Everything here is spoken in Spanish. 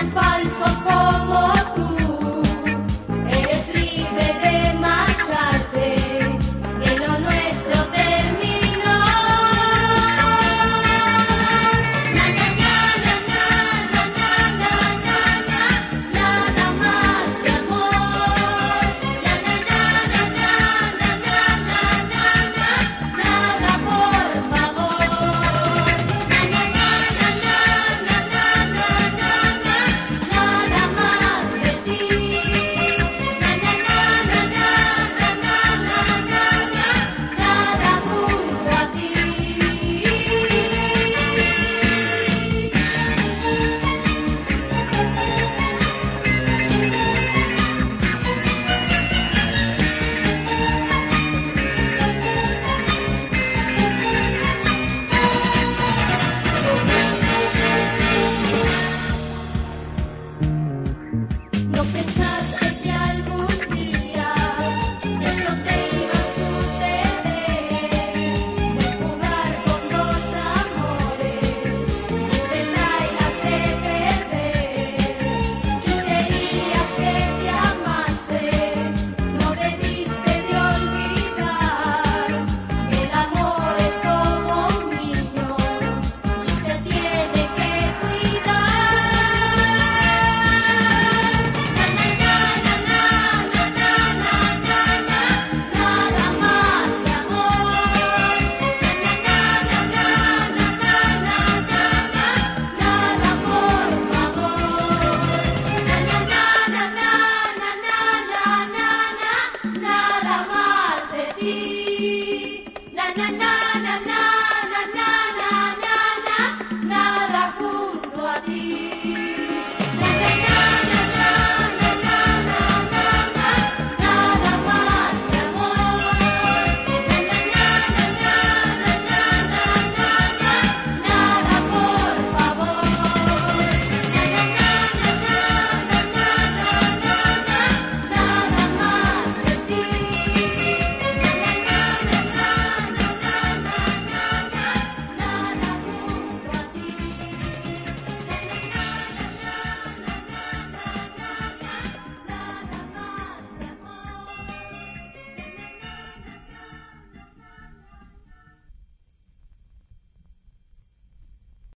and Polly. Yes. nada junto a ti.